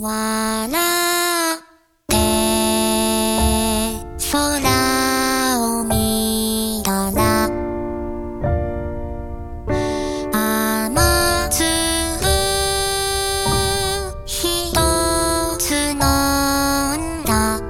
笑って空を見たら雨粒ひとつ飲んだ。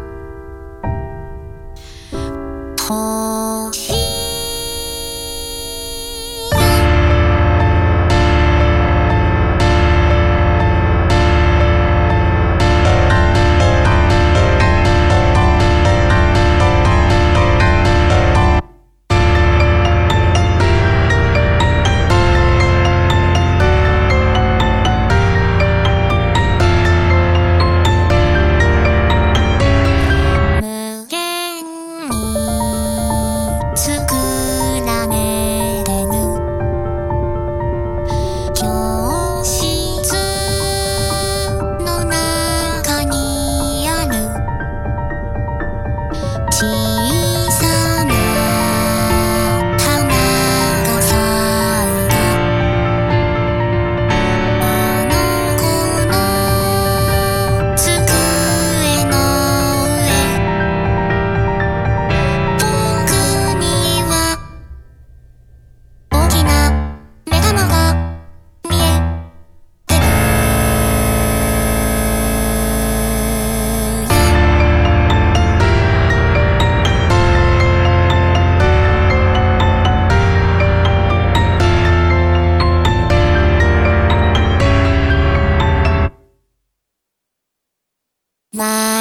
まあ